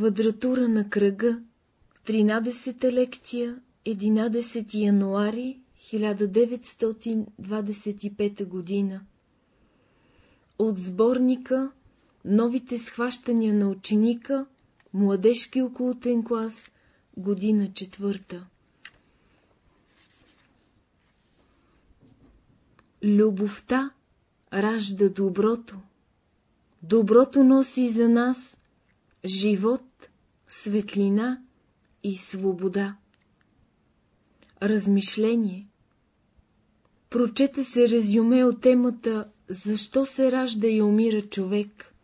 Квадратура на кръга 13-та лекция 11 януари 1925 година От сборника Новите схващания на ученика Младежки окултен клас Година четвърта Любовта ражда доброто. Доброто носи за нас живот, светлина и свобода. Размишление Прочете се резюме от темата «Защо се ражда и умира човек?»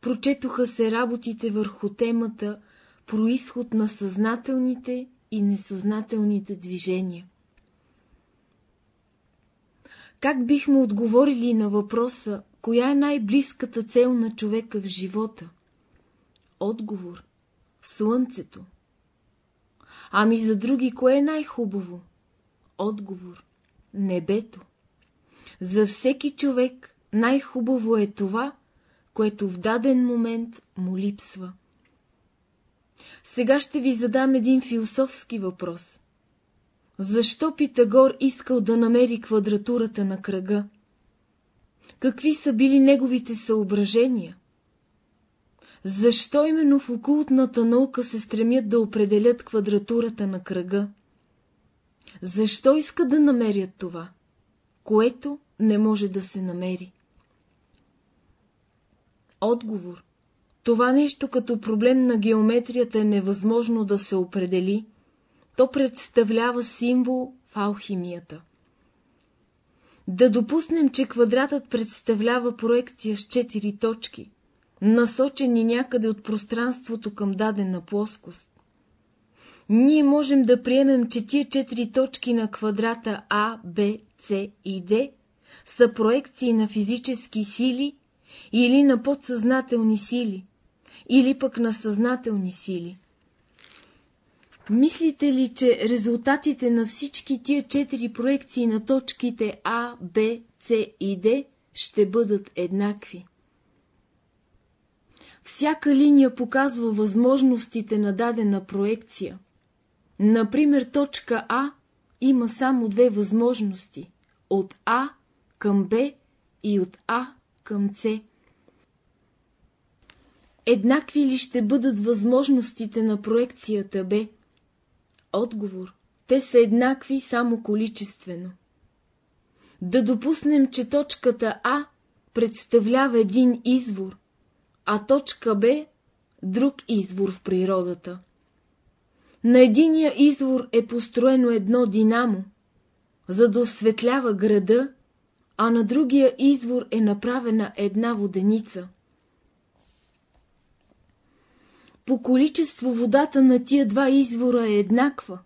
Прочетоха се работите върху темата «Происход на съзнателните и несъзнателните движения». Как бихме отговорили на въпроса, коя е най-близката цел на човека в живота? Отговор – Слънцето. Ами за други, кое е най-хубаво? Отговор – Небето. За всеки човек най-хубаво е това, което в даден момент му липсва. Сега ще ви задам един философски въпрос. Защо Питагор искал да намери квадратурата на кръга? Какви са били неговите съображения? Защо именно в окултната наука се стремят да определят квадратурата на кръга? Защо искат да намерят това, което не може да се намери? Отговор. Това нещо като проблем на геометрията е невъзможно да се определи – то представлява символ в алхимията. Да допуснем, че квадратът представлява проекция с четири точки, насочени някъде от пространството към дадена плоскост. Ние можем да приемем, че тия четири точки на квадрата А, Б, С и Д са проекции на физически сили или на подсъзнателни сили, или пък на съзнателни сили. Мислите ли, че резултатите на всички тия четири проекции на точките А, Б, С и Д ще бъдат еднакви? Всяка линия показва възможностите на дадена проекция. Например, точка А има само две възможности – от А към Б и от А към С. Еднакви ли ще бъдат възможностите на проекцията Б? Отговор. Те са еднакви само количествено. Да допуснем, че точката А представлява един извор, а точка Б – друг извор в природата. На единия извор е построено едно динамо, за да осветлява града, а на другия извор е направена една воденица. По количество водата на тия два извора е еднаква,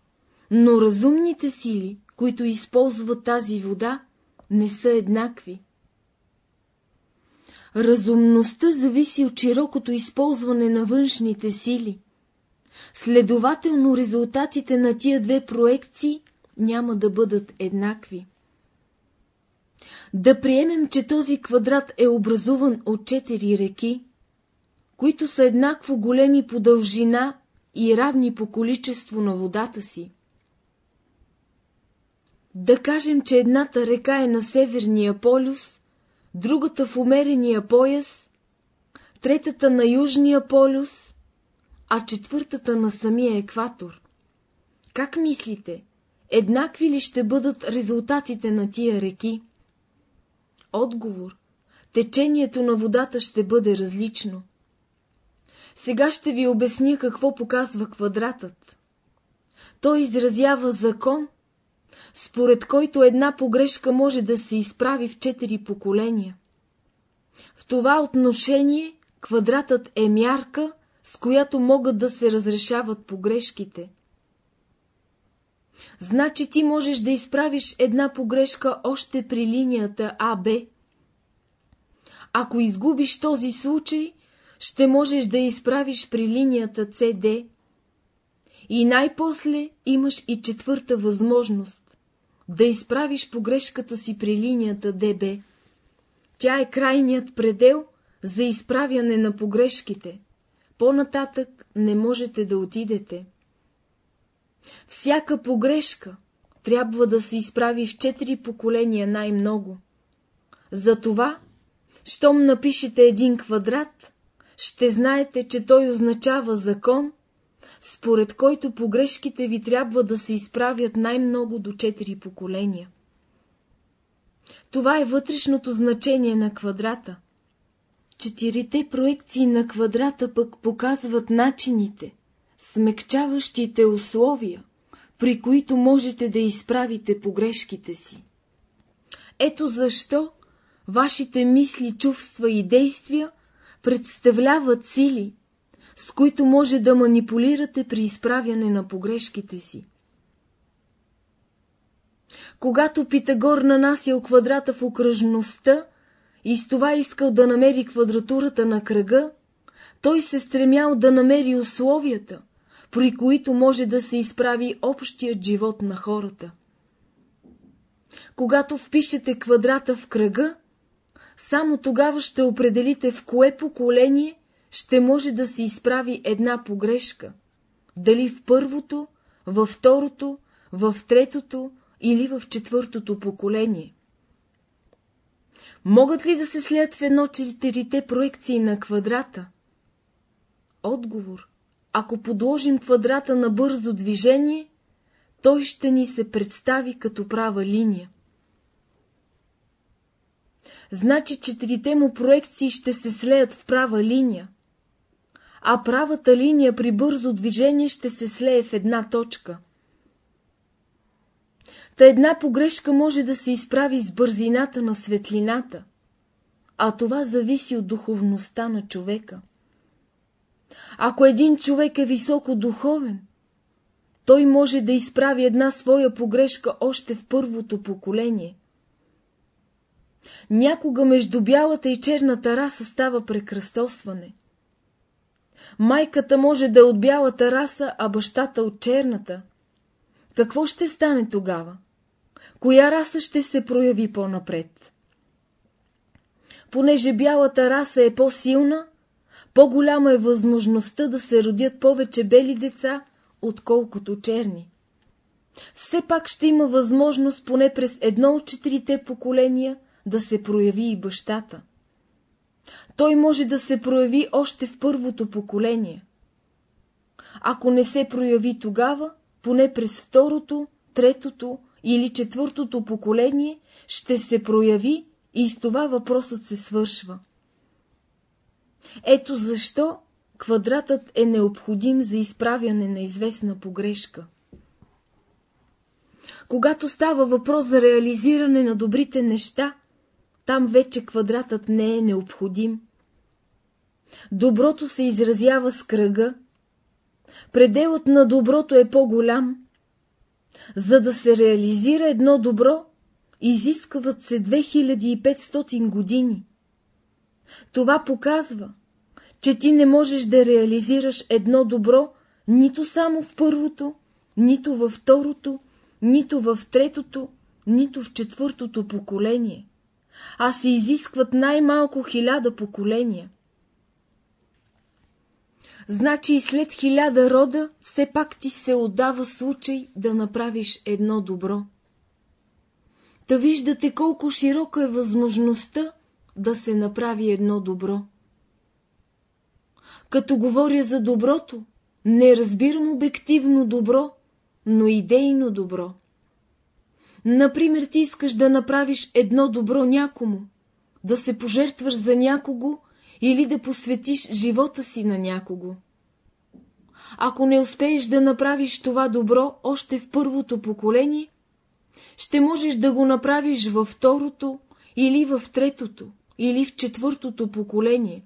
но разумните сили, които използват тази вода, не са еднакви. Разумността зависи от широкото използване на външните сили. Следователно резултатите на тия две проекции няма да бъдат еднакви. Да приемем, че този квадрат е образуван от четири реки, които са еднакво големи по дължина и равни по количество на водата си. Да кажем, че едната река е на Северния полюс, другата в умерения пояс, третата на Южния полюс, а четвъртата на самия екватор. Как мислите, еднакви ли ще бъдат резултатите на тия реки? Отговор. Течението на водата ще бъде различно. Сега ще ви обясня какво показва квадратът. Той изразява закон, според който една погрешка може да се изправи в четири поколения. В това отношение квадратът е мярка, с която могат да се разрешават погрешките. Значи ти можеш да изправиш една погрешка още при линията АБ. Ако изгубиш този случай, ще можеш да изправиш при линията CD. И най-после имаш и четвърта възможност – да изправиш погрешката си при линията DB. Тя е крайният предел, за изправяне на погрешките, по-нататък не можете да отидете. Всяка погрешка трябва да се изправи в четири поколения най-много. Затова, щом напишете един квадрат, ще знаете, че той означава закон, според който погрешките ви трябва да се изправят най-много до четири поколения. Това е вътрешното значение на квадрата. Четирите проекции на квадрата пък показват начините, смекчаващите условия, при които можете да изправите погрешките си. Ето защо вашите мисли, чувства и действия представляват сили, с които може да манипулирате при изправяне на погрешките си. Когато Питагор нанасял квадрата в окръжността и с това искал да намери квадратурата на кръга, той се стремял да намери условията, при които може да се изправи общият живот на хората. Когато впишете квадрата в кръга, само тогава ще определите в кое поколение ще може да се изправи една погрешка. Дали в първото, във второто, в третото или в четвъртото поколение. Могат ли да се слеят в едно четирите проекции на квадрата? Отговор. Ако подложим квадрата на бързо движение, той ще ни се представи като права линия. Значи четирите му проекции ще се слеят в права линия, а правата линия при бързо движение ще се слее в една точка. Та една погрешка може да се изправи с бързината на светлината, а това зависи от духовността на човека. Ако един човек е високо духовен, той може да изправи една своя погрешка още в първото поколение. Някога между бялата и черната раса става прекръстосване. Майката може да е от бялата раса, а бащата от черната. Какво ще стане тогава? Коя раса ще се прояви по-напред? Понеже бялата раса е по-силна, по-голяма е възможността да се родят повече бели деца, отколкото черни. Все пак ще има възможност поне през едно от четирите поколения да се прояви и бащата. Той може да се прояви още в първото поколение. Ако не се прояви тогава, поне през второто, третото или четвъртото поколение ще се прояви и с това въпросът се свършва. Ето защо квадратът е необходим за изправяне на известна погрешка. Когато става въпрос за реализиране на добрите неща, там вече квадратът не е необходим. Доброто се изразява с кръга, пределът на доброто е по-голям. За да се реализира едно добро, изискват се 2500 години. Това показва, че ти не можеш да реализираш едно добро нито само в първото, нито във второто, нито в третото, нито в четвъртото поколение, а се изискват най-малко хиляда поколения. Значи и след хиляда рода все пак ти се отдава случай да направиш едно добро. Та виждате колко широка е възможността да се направи едно добро. Като говоря за доброто, не разбирам обективно добро, но идейно добро. Например, ти искаш да направиш едно добро някому, да се пожертваш за някого или да посветиш живота си на някого. Ако не успееш да направиш това добро още в първото поколение, ще можеш да го направиш във второто или в третото или в четвъртото поколение.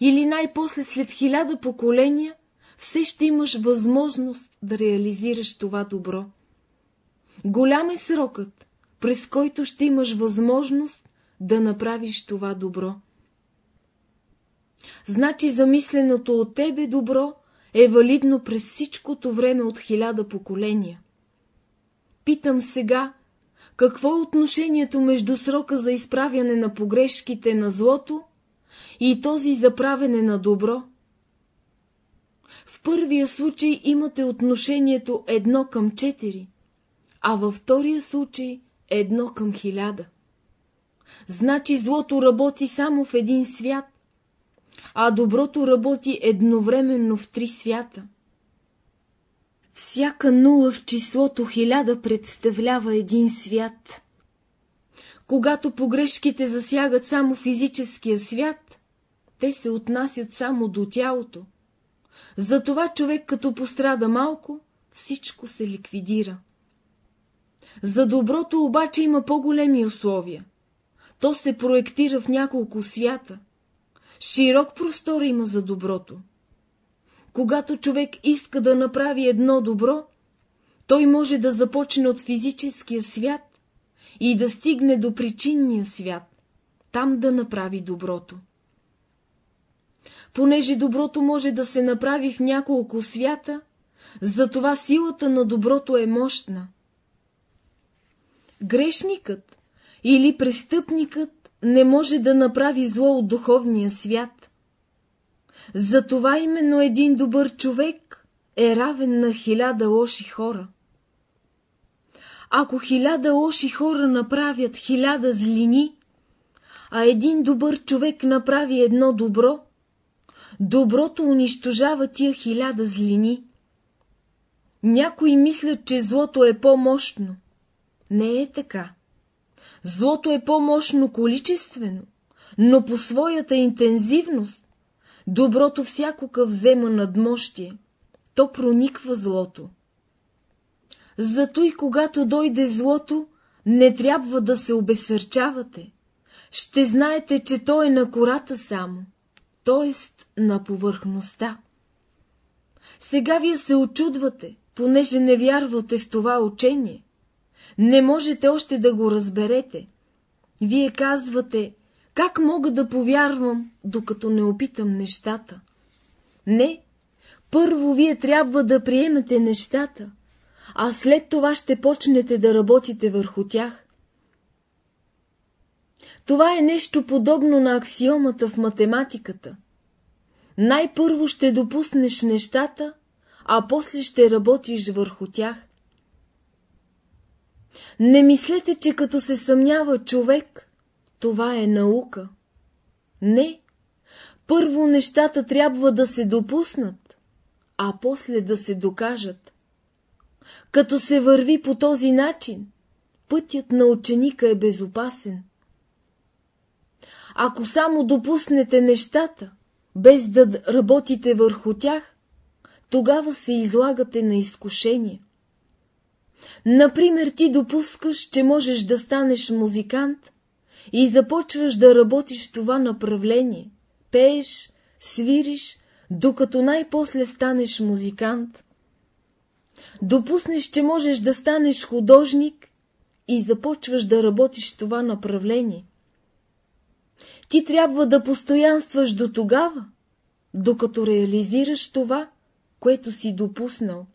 Или най-после след хиляда поколения все ще имаш възможност да реализираш това добро. Голям е срокът, през който ще имаш възможност да направиш това добро. Значи замисленото от тебе добро е валидно през всичкото време от хиляда поколения. Питам сега, какво е отношението между срока за изправяне на погрешките на злото и този за правене на добро. В първия случай имате отношението едно към четири, а във втория случай едно към хиляда. Значи злото работи само в един свят, а доброто работи едновременно в три свята. Всяка нула в числото хиляда представлява един свят. Когато погрешките засягат само физическия свят, те се отнасят само до тялото. Затова човек като пострада малко, всичко се ликвидира. За доброто обаче има по-големи условия. То се проектира в няколко свята. Широк простор има за доброто. Когато човек иска да направи едно добро, той може да започне от физическия свят и да стигне до причинния свят, там да направи доброто. Понеже доброто може да се направи в няколко свята, затова силата на доброто е мощна. Грешникът или престъпникът не може да направи зло от духовния свят. Затова именно един добър човек е равен на хиляда лоши хора. Ако хиляда лоши хора направят хиляда злини, а един добър човек направи едно добро, доброто унищожава тия хиляда злини. Някои мислят, че злото е по-мощно. Не е така. Злото е по-мощно количествено, но по своята интензивност доброто всякога взема надмощие. То прониква злото. Зато и когато дойде злото, не трябва да се обесърчавате. Ще знаете, че то е на кората само, т.е. на повърхността. Сега вие се очудвате, понеже не вярвате в това учение. Не можете още да го разберете. Вие казвате, как мога да повярвам, докато не опитам нещата? Не, първо вие трябва да приемете нещата, а след това ще почнете да работите върху тях. Това е нещо подобно на аксиомата в математиката. Най-първо ще допуснеш нещата, а после ще работиш върху тях. Не мислете, че като се съмнява човек, това е наука. Не. Първо нещата трябва да се допуснат, а после да се докажат. Като се върви по този начин, пътят на ученика е безопасен. Ако само допуснете нещата, без да работите върху тях, тогава се излагате на изкушение. Например, ти допускаш, че можеш да станеш музикант и започваш да работиш това направление. Пееш, свириш, докато най-после станеш музикант. Допуснеш, че можеш да станеш художник и започваш да работиш това направление. Ти трябва да постоянстваш до тогава, докато реализираш това, което си допуснал.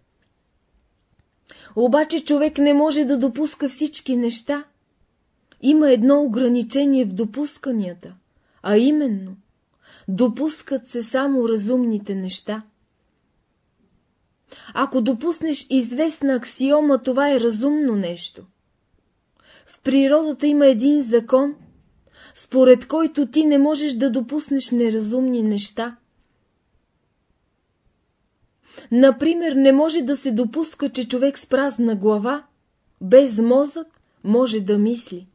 Обаче човек не може да допуска всички неща. Има едно ограничение в допусканията, а именно допускат се само разумните неща. Ако допуснеш известна аксиома, това е разумно нещо. В природата има един закон, според който ти не можеш да допуснеш неразумни неща. Например, не може да се допуска, че човек с празна глава, без мозък, може да мисли.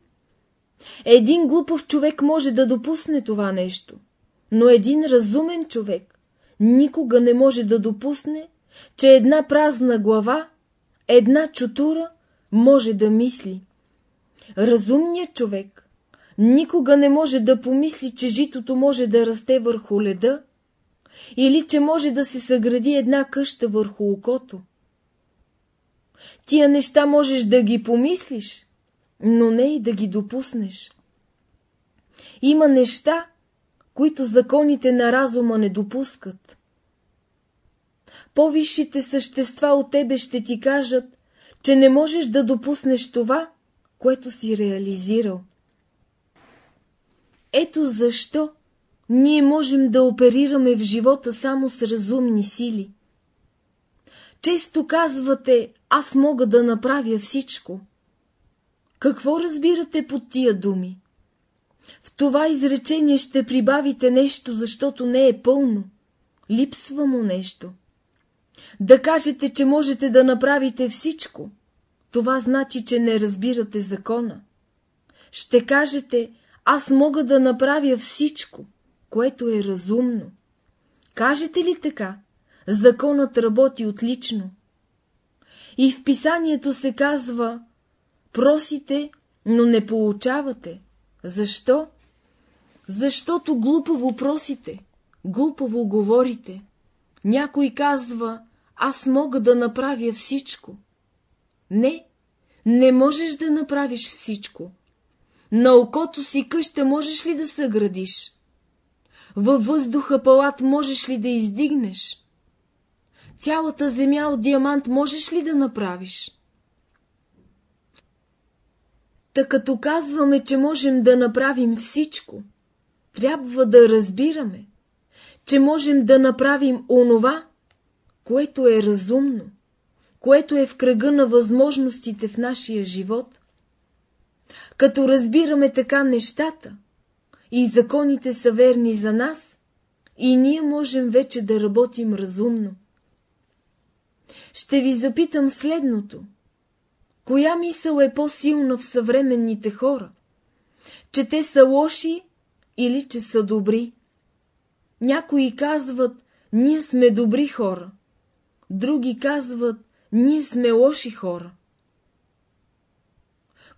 Един глупав човек може да допусне това нещо, но един разумен човек никога не може да допусне, че една празна глава, една чутура може да мисли. Разумният човек никога не може да помисли, че житото може да расте върху леда или че може да се съгради една къща върху окото. Тия неща можеш да ги помислиш, но не и да ги допуснеш. Има неща, които законите на разума не допускат. По-висшите същества от тебе ще ти кажат, че не можеш да допуснеш това, което си реализирал. Ето защо ние можем да оперираме в живота само с разумни сили. Често казвате, аз мога да направя всичко. Какво разбирате под тия думи? В това изречение ще прибавите нещо, защото не е пълно. Липсва му нещо. Да кажете, че можете да направите всичко. Това значи, че не разбирате закона. Ще кажете, аз мога да направя всичко, което е разумно. Кажете ли така? Законът работи отлично. И в писанието се казва, просите, но не получавате. Защо? Защото глупаво просите, глупаво говорите. Някой казва, аз мога да направя всичко. Не, не можеш да направиш всичко. На окото си къща можеш ли да съградиш? Във въздуха палат можеш ли да издигнеш? Цялата земя от диамант можеш ли да направиш? Та като казваме, че можем да направим всичко, трябва да разбираме, че можем да направим онова, което е разумно, което е в кръга на възможностите в нашия живот. Като разбираме така нещата и законите са верни за нас, и ние можем вече да работим разумно. Ще ви запитам следното. Коя мисъл е по-силна в съвременните хора? Че те са лоши или че са добри? Някои казват, ние сме добри хора. Други казват, ние сме лоши хора.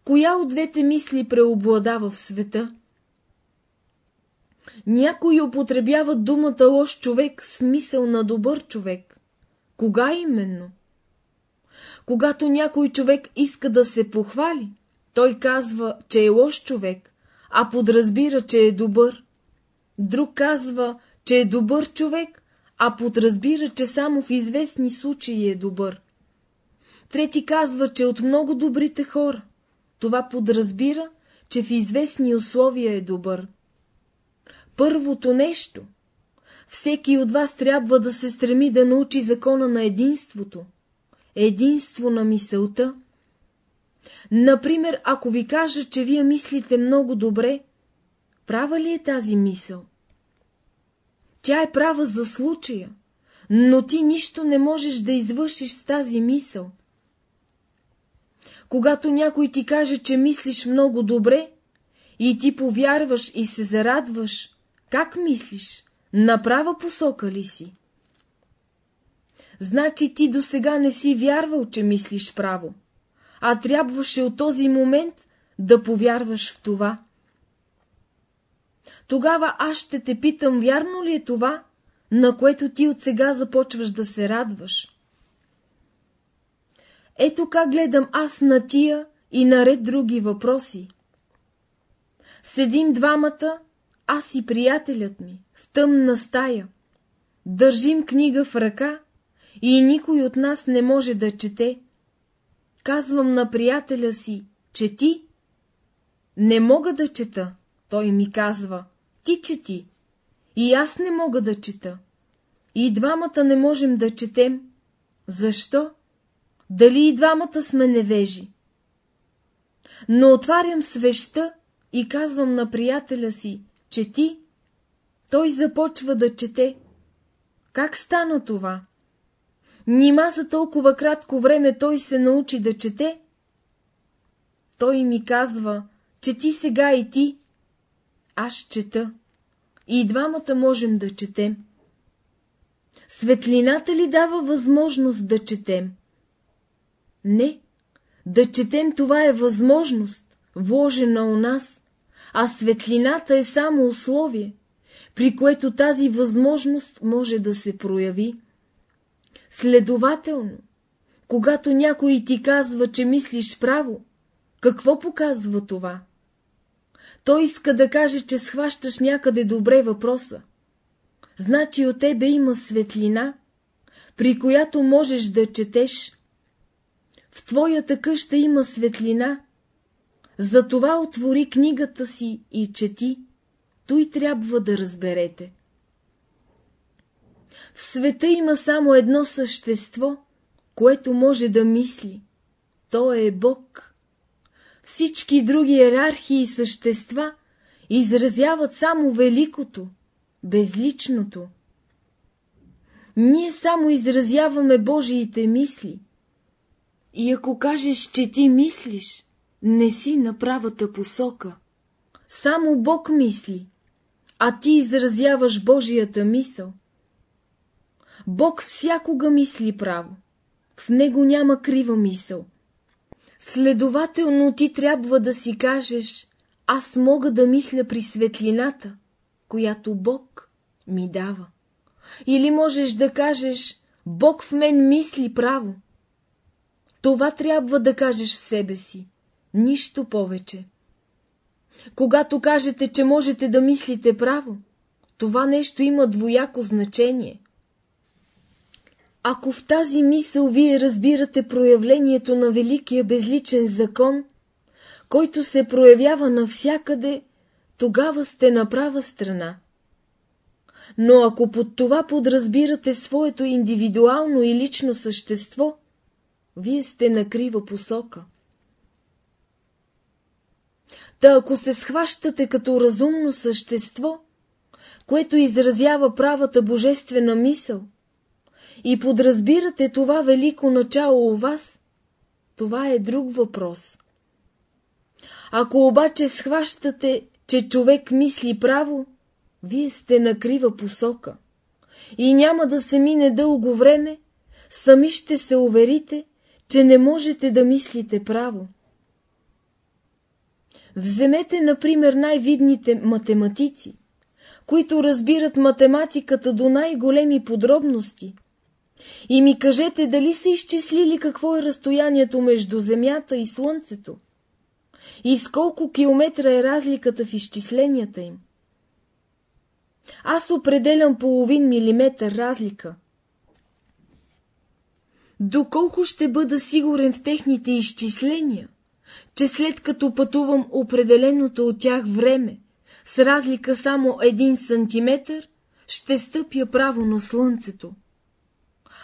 Коя от двете мисли преобладава в света? Някои употребяват думата лош човек с мисъл на добър човек. Кога именно? Когато някой човек иска да се похвали, той казва, че е лош човек, а подразбира, че е добър. Друг казва, че е добър човек, а подразбира, че само в известни случаи е добър. Трети казва, че от много добрите хора. Това подразбира, че в известни условия е добър. Първото нещо. Всеки от вас трябва да се стреми да научи закона на единството. Единство на мисълта. Например, ако ви кажа, че вие мислите много добре, права ли е тази мисъл? Тя е права за случая, но ти нищо не можеш да извършиш с тази мисъл. Когато някой ти каже, че мислиш много добре, и ти повярваш и се зарадваш, как мислиш? На права посока ли си? Значи ти до сега не си вярвал, че мислиш право, а трябваше от този момент да повярваш в това. Тогава аз ще те питам, вярно ли е това, на което ти от сега започваш да се радваш? Ето как гледам аз на тия и наред други въпроси. Седим двамата, аз и приятелят ми, в тъмна стая. Държим книга в ръка и никой от нас не може да чете. Казвам на приятеля си, чети. Не мога да чета, той ми казва, ти чети. И аз не мога да чета. И двамата не можем да четем. Защо? Дали и двамата сме невежи? Но отварям свеща и казвам на приятеля си, чети. Той започва да чете. Как стана това? Нима за толкова кратко време той се научи да чете? Той ми казва, чети сега и ти. Аз чета. И двамата можем да четем. Светлината ли дава възможност да четем? Не. Да четем това е възможност, вложена у нас, а светлината е само условие, при което тази възможност може да се прояви. Следователно, когато някой ти казва, че мислиш право, какво показва това? Той иска да каже, че схващаш някъде добре въпроса. Значи от тебе има светлина, при която можеш да четеш. В твоята къща има светлина, затова отвори книгата си и чети. той трябва да разберете. В света има само едно същество, което може да мисли. То е Бог. Всички други иерархии и същества изразяват само великото, безличното. Ние само изразяваме Божиите мисли. И ако кажеш, че ти мислиш, не си на правата посока. Само Бог мисли, а ти изразяваш Божията мисъл. Бог всякога мисли право. В него няма крива мисъл. Следователно ти трябва да си кажеш, аз мога да мисля при светлината, която Бог ми дава. Или можеш да кажеш, Бог в мен мисли право. Това трябва да кажеш в себе си, нищо повече. Когато кажете, че можете да мислите право, това нещо има двояко значение. Ако в тази мисъл вие разбирате проявлението на великия безличен закон, който се проявява навсякъде, тогава сте на права страна. Но ако под това подразбирате своето индивидуално и лично същество, вие сте на крива посока. Та ако се схващате като разумно същество, което изразява правата божествена мисъл, и подразбирате това велико начало у вас, това е друг въпрос. Ако обаче схващате, че човек мисли право, вие сте на крива посока. И няма да се мине дълго време, сами ще се уверите, че не можете да мислите право. Вземете, например, най-видните математици, които разбират математиката до най-големи подробности – и ми кажете дали са изчислили какво е разстоянието между Земята и Слънцето и с колко километра е разликата в изчисленията им. Аз определям половин милиметър разлика. Доколко ще бъда сигурен в техните изчисления, че след като пътувам определеното от тях време, с разлика само един сантиметър, ще стъпя право на Слънцето.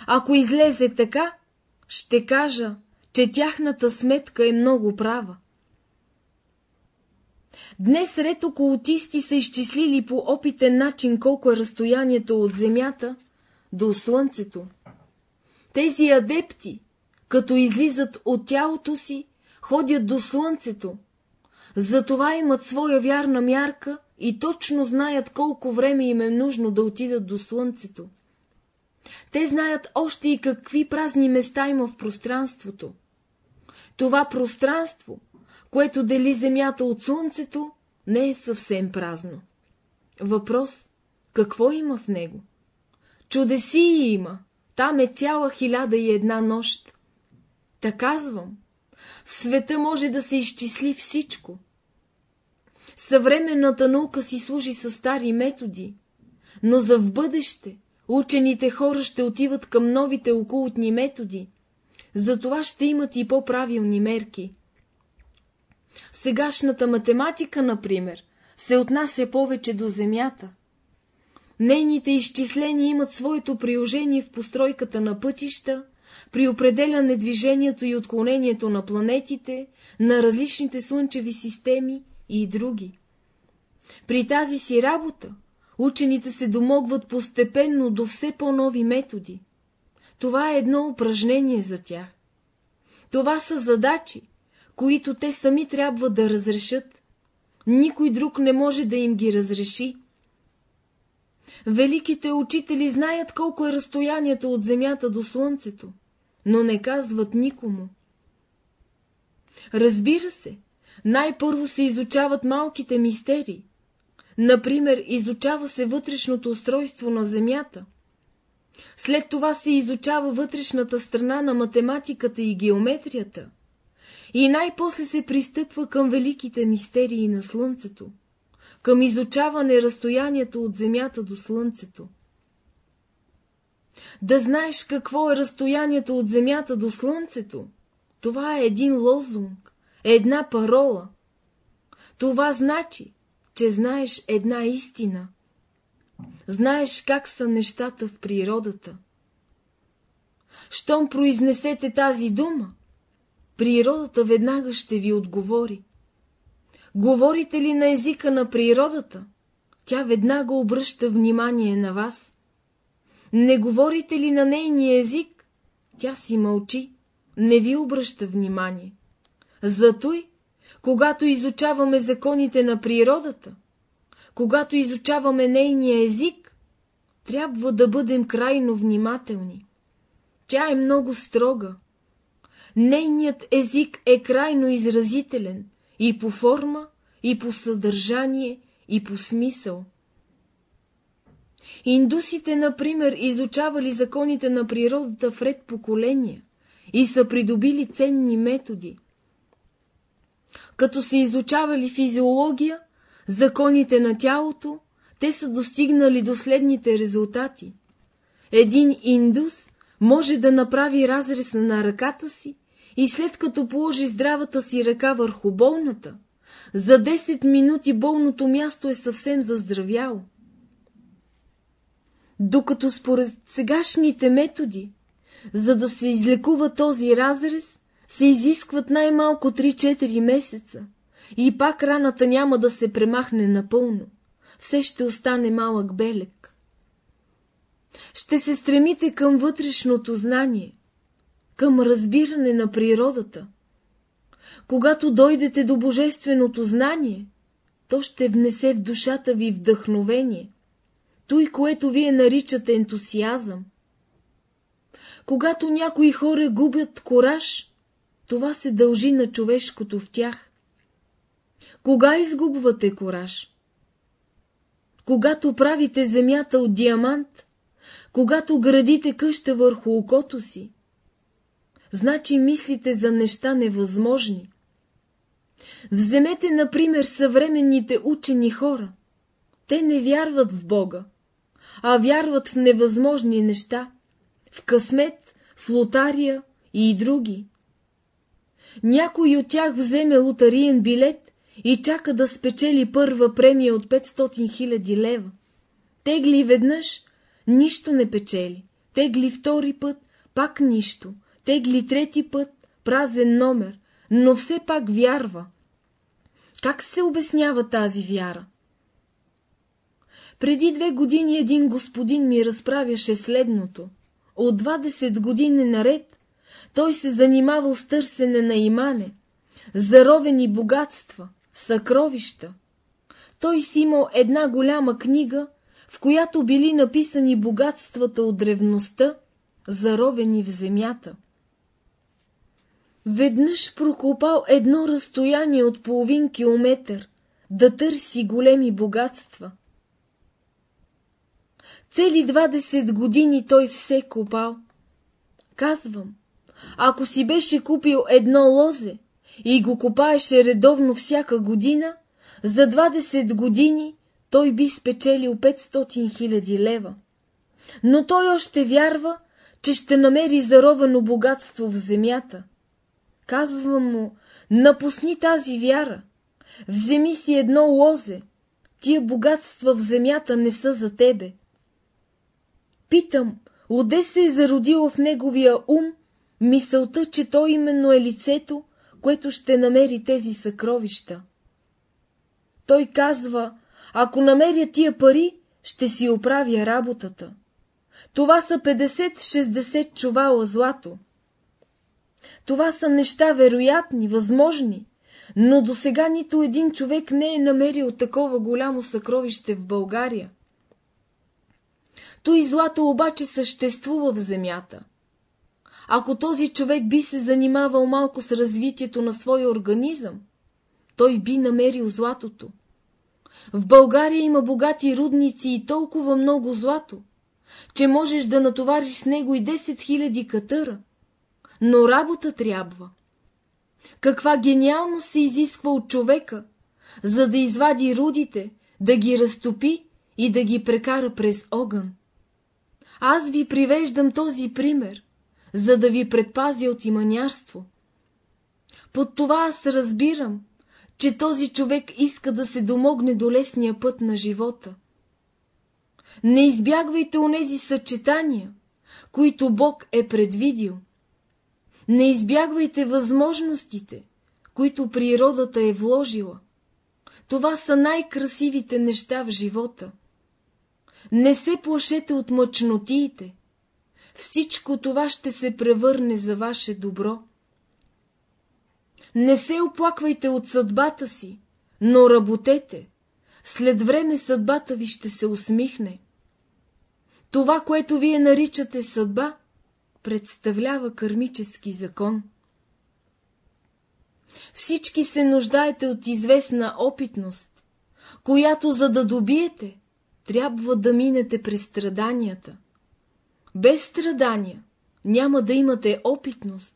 Ако излезе така, ще кажа, че тяхната сметка е много права. Днес ред околотисти са изчислили по опитен начин колко е разстоянието от Земята до Слънцето. Тези адепти, като излизат от тялото си, ходят до Слънцето. Затова имат своя вярна мярка и точно знаят колко време им е нужно да отидат до Слънцето. Те знаят още и какви празни места има в пространството. Това пространство, което дели Земята от Слънцето, не е съвсем празно. Въпрос – какво има в него? Чудесии има, там е цяла хиляда и една нощ. Та казвам, в света може да се изчисли всичко. Съвременната наука си служи с стари методи, но за в бъдеще Учените хора ще отиват към новите окултни методи, затова ще имат и по-правилни мерки. Сегашната математика, например, се отнася повече до Земята. Нейните изчисления имат своето приложение в постройката на пътища, при определяне движението и отклонението на планетите, на различните слънчеви системи и други. При тази си работа Учените се домогват постепенно до все по-нови методи. Това е едно упражнение за тях. Това са задачи, които те сами трябва да разрешат. Никой друг не може да им ги разреши. Великите учители знаят колко е разстоянието от Земята до Слънцето, но не казват никому. Разбира се, най-първо се изучават малките мистерии, Например, изучава се вътрешното устройство на Земята. След това се изучава вътрешната страна на математиката и геометрията. И най-после се пристъпва към великите мистерии на Слънцето, към изучаване разстоянието от Земята до Слънцето. Да знаеш какво е разстоянието от Земята до Слънцето, това е един лозунг, една парола. Това значи, че знаеш една истина. Знаеш как са нещата в природата. Щом произнесете тази дума, природата веднага ще ви отговори. Говорите ли на езика на природата, тя веднага обръща внимание на вас. Не говорите ли на нейния език, тя си мълчи, не ви обръща внимание. Затой, когато изучаваме законите на природата, когато изучаваме нейния език, трябва да бъдем крайно внимателни. Тя е много строга. Нейният език е крайно изразителен и по форма, и по съдържание, и по смисъл. Индусите, например, изучавали законите на природата в ред поколения и са придобили ценни методи. Като са изучавали физиология, законите на тялото, те са достигнали до следните резултати. Един индус може да направи разрез на ръката си и след като положи здравата си ръка върху болната, за 10 минути болното място е съвсем заздравяло. Докато според сегашните методи, за да се излекува този разрез, се изискват най-малко 3-4 месеца и пак раната няма да се премахне напълно. Все ще остане малък белек. Ще се стремите към вътрешното знание, към разбиране на природата. Когато дойдете до божественото знание, то ще внесе в душата ви вдъхновение, той, което вие наричате ентусиазъм. Когато някои хора губят кораж, това се дължи на човешкото в тях. Кога изгубвате кораж? Когато правите земята от диамант, когато градите къща върху окото си, значи мислите за неща невъзможни. Вземете, например, съвременните учени хора. Те не вярват в Бога, а вярват в невъзможни неща, в късмет, в лотария и други. Някой от тях вземе лотариен билет и чака да спечели първа премия от 500 000 лева. Тегли веднъж, нищо не печели. Тегли втори път, пак нищо. Тегли трети път, празен номер, но все пак вярва. Как се обяснява тази вяра? Преди две години един господин ми разправяше следното. От 20 години наред той се занимавал с търсене на имане, заровени богатства, съкровища. Той си имал една голяма книга, в която били написани богатствата от древността, заровени в земята. Веднъж прокопал едно разстояние от половин километър да търси големи богатства. Цели 20 години той все копал. Казвам, ако си беше купил едно лозе и го копаеше редовно всяка година, за 20 години той би спечелил 500 000 лева. Но той още вярва, че ще намери заровено богатство в земята. Казвам му, напусни тази вяра, вземи си едно лозе, тия богатства в земята не са за тебе. Питам, отде се е зародило в неговия ум мисълта, че той именно е лицето, което ще намери тези съкровища. Той казва, ако намеря тия пари, ще си оправя работата. Това са 50-60 чувала злато. Това са неща вероятни, възможни, но до сега нито един човек не е намерил такова голямо съкровище в България. Той злато обаче съществува в земята. Ако този човек би се занимавал малко с развитието на своя организъм, той би намерил златото. В България има богати рудници и толкова много злато, че можеш да натовариш с него и 10 000 катъра, но работа трябва. Каква гениалност се изисква от човека, за да извади рудите, да ги разтопи и да ги прекара през огън. Аз ви привеждам този пример, за да ви предпазя от иманярство. Под това аз разбирам, че този човек иска да се домогне до лесния път на живота. Не избягвайте онези съчетания, които Бог е предвидил. Не избягвайте възможностите, които природата е вложила. Това са най-красивите неща в живота. Не се плашете от мъчнотиите. Всичко това ще се превърне за ваше добро. Не се оплаквайте от съдбата си, но работете. След време съдбата ви ще се усмихне. Това, което вие наричате съдба, представлява кармически закон. Всички се нуждаете от известна опитност, която за да добиете, трябва да минете през страданията. Без страдания няма да имате опитност,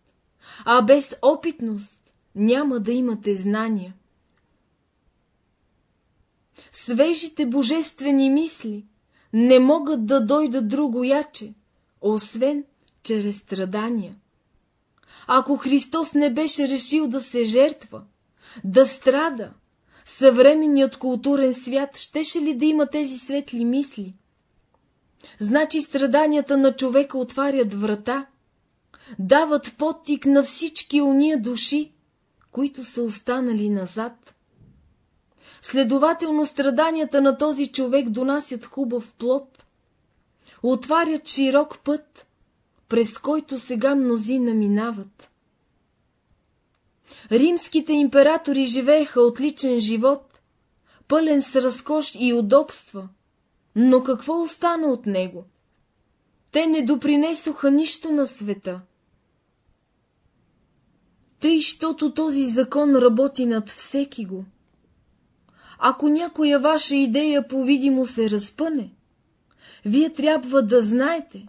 а без опитност няма да имате знания. Свежите божествени мисли не могат да дойдат друго яче, освен чрез страдания. Ако Христос не беше решил да се жертва, да страда, съвременният културен свят щеше ли да има тези светли мисли? Значи страданията на човека отварят врата, дават подтик на всички уния души, които са останали назад. Следователно страданията на този човек донасят хубав плод, отварят широк път, през който сега мнозина минават. Римските императори живееха отличен живот, пълен с разкош и удобства, но какво остана от него? Те не допринесоха нищо на света. Тъй, щото този закон работи над всеки го. Ако някоя ваша идея по-видимо се разпъне, вие трябва да знаете,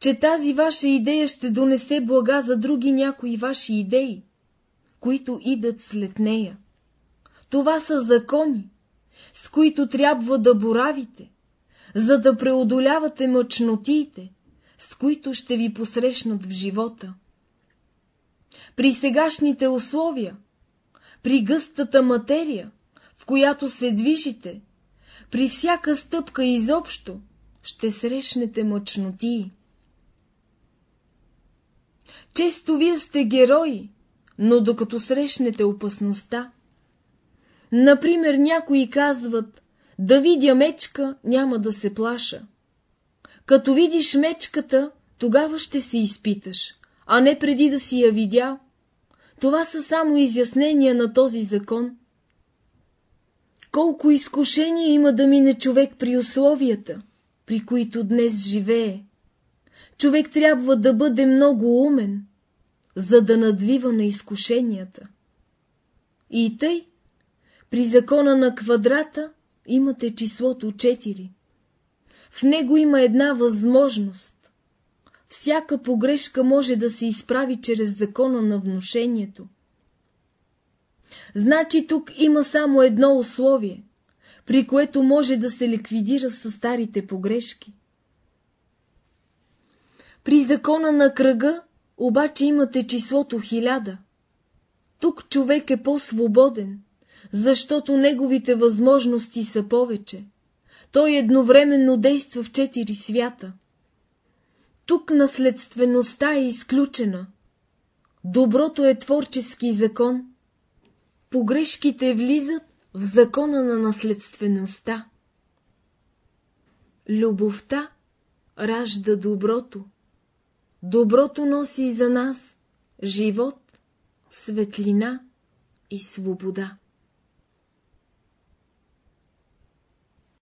че тази ваша идея ще донесе блага за други някои ваши идеи, които идат след нея. Това са закони, с които трябва да боравите, за да преодолявате мъчнотиите, с които ще ви посрещнат в живота. При сегашните условия, при гъстата материя, в която се движите, при всяка стъпка изобщо, ще срещнете мъчнотии. Често вие сте герои, но докато срещнете опасността. Например, някои казват, да видя мечка, няма да се плаша. Като видиш мечката, тогава ще се изпиташ, а не преди да си я видял. Това са само изяснения на този закон. Колко изкушение има да мине човек при условията, при които днес живее. Човек трябва да бъде много умен, за да надвива на изкушенията. И тъй, при закона на квадрата имате числото 4. В него има една възможност. Всяка погрешка може да се изправи чрез закона на внушението. Значи тук има само едно условие, при което може да се ликвидира с старите погрешки. При закона на кръга обаче имате числото хиляда. Тук човек е по-свободен, защото неговите възможности са повече. Той едновременно действа в четири свята. Тук наследствеността е изключена. Доброто е творчески закон. Погрешките влизат в закона на наследствеността. Любовта ражда доброто. Доброто носи за нас живот, светлина и свобода.